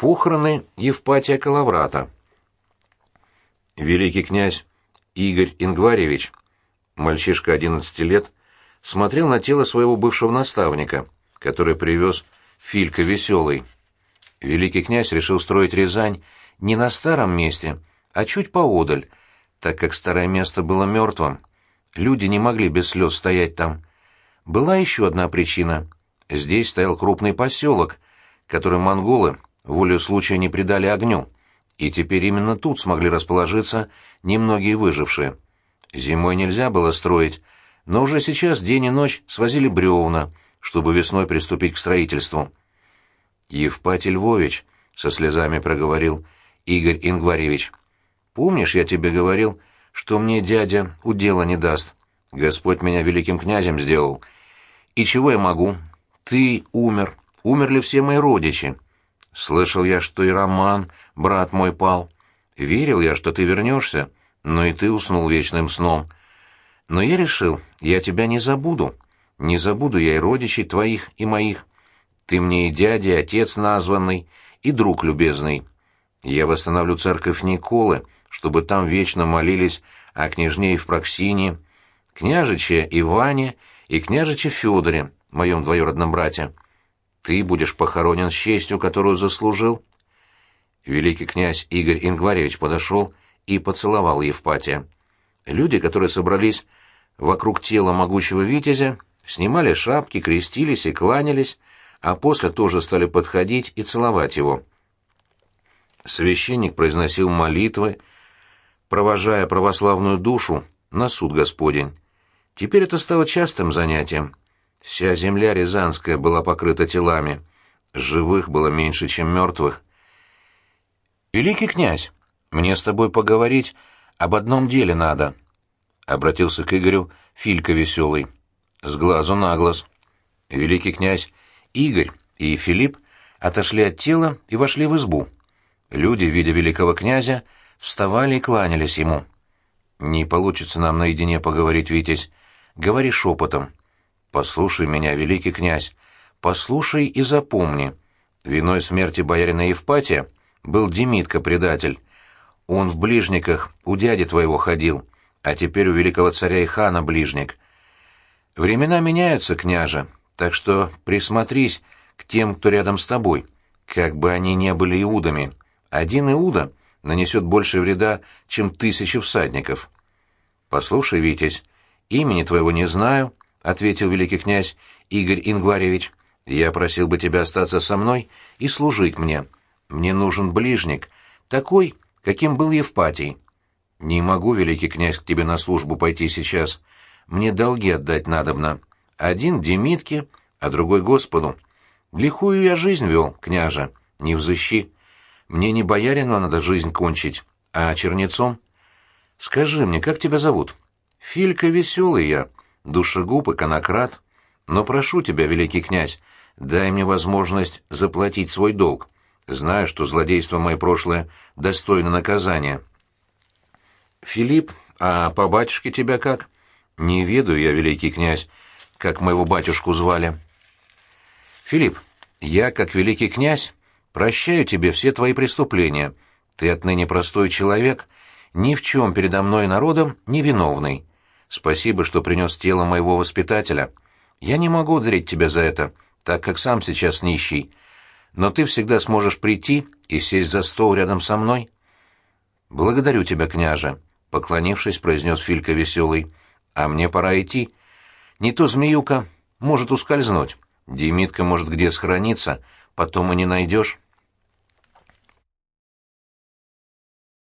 Похороны Евпатия Калаврата. Великий князь Игорь Ингваревич, мальчишка 11 лет, смотрел на тело своего бывшего наставника, который привез Филька Веселый. Великий князь решил строить Рязань не на старом месте, а чуть поодаль, так как старое место было мертвым. Люди не могли без слез стоять там. Была еще одна причина. Здесь стоял крупный поселок, который монголы волю случая не придали огню, и теперь именно тут смогли расположиться немногие выжившие. Зимой нельзя было строить, но уже сейчас день и ночь свозили бревна, чтобы весной приступить к строительству. «Евпатий Львович», — со слезами проговорил Игорь Ингваревич, — «помнишь, я тебе говорил, что мне дядя удела не даст? Господь меня великим князем сделал. И чего я могу? Ты умер, умерли все мои родичи». Слышал я, что и Роман, брат мой, пал. Верил я, что ты вернешься, но и ты уснул вечным сном. Но я решил, я тебя не забуду. Не забуду я и родичей твоих, и моих. Ты мне и дядя, и отец названный, и друг любезный. Я восстановлю церковь Николы, чтобы там вечно молились о княжне Евпроксине, княжиче Иване и княжиче Федоре, моем двоюродном брате. Ты будешь похоронен с честью, которую заслужил. Великий князь Игорь Ингваревич подошел и поцеловал Евпатия. Люди, которые собрались вокруг тела могучего витязя, снимали шапки, крестились и кланялись, а после тоже стали подходить и целовать его. Священник произносил молитвы, провожая православную душу на суд Господень. Теперь это стало частым занятием. Вся земля Рязанская была покрыта телами. Живых было меньше, чем мертвых. «Великий князь, мне с тобой поговорить об одном деле надо», — обратился к Игорю Филька веселый. С глазу на глаз. Великий князь Игорь и Филипп отошли от тела и вошли в избу. Люди, видя великого князя, вставали и кланялись ему. «Не получится нам наедине поговорить, Витязь. Говори шепотом. Послушай меня, великий князь, послушай и запомни. Виной смерти боярина Евпатия был Демитка-предатель. Он в ближниках у дяди твоего ходил, а теперь у великого царя и хана ближник. Времена меняются, княже, так что присмотрись к тем, кто рядом с тобой, как бы они не были иудами. Один иуда нанесет больше вреда, чем тысячи всадников. Послушай, Витязь, имени твоего не знаю, — ответил великий князь Игорь Ингваревич. «Я просил бы тебя остаться со мной и служить мне. Мне нужен ближник, такой, каким был Евпатий. Не могу, великий князь, к тебе на службу пойти сейчас. Мне долги отдать надобно. Один Демитке, а другой Господу. Лихую я жизнь вел, княже, не взыщи. Мне не боярину надо жизнь кончить, а чернецом. Скажи мне, как тебя зовут? Филька веселый я» душегуб и конократ, но прошу тебя, великий князь, дай мне возможность заплатить свой долг. Знаю, что злодейство мое прошлое достойно наказания. Филипп, а по батюшке тебя как? Не ведаю я, великий князь, как моего батюшку звали. Филипп, я, как великий князь, прощаю тебе все твои преступления. Ты отныне простой человек, ни в чем передо мной народом невиновный. Спасибо, что принес тело моего воспитателя. Я не могу дарить тебя за это, так как сам сейчас нищий. Но ты всегда сможешь прийти и сесть за стол рядом со мной. Благодарю тебя, княже, — поклонившись, произнес Филька веселый. А мне пора идти. Не то змеюка может ускользнуть. Демитка может где схорониться, потом и не найдешь.